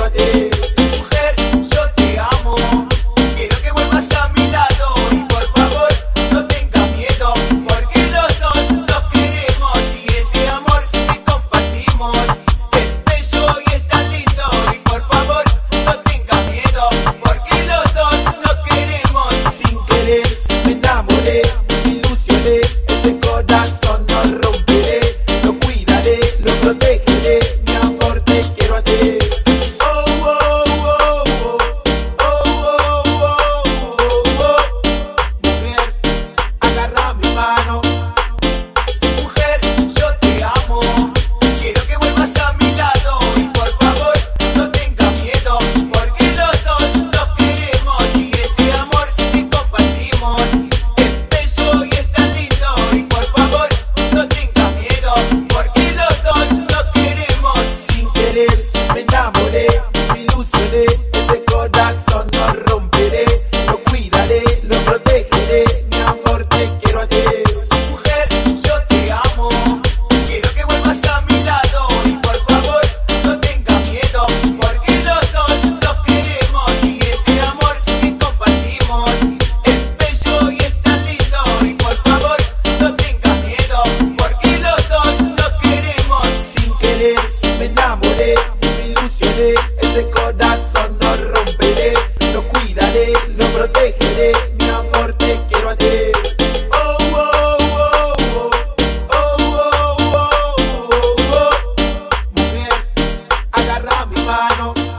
what. Mano.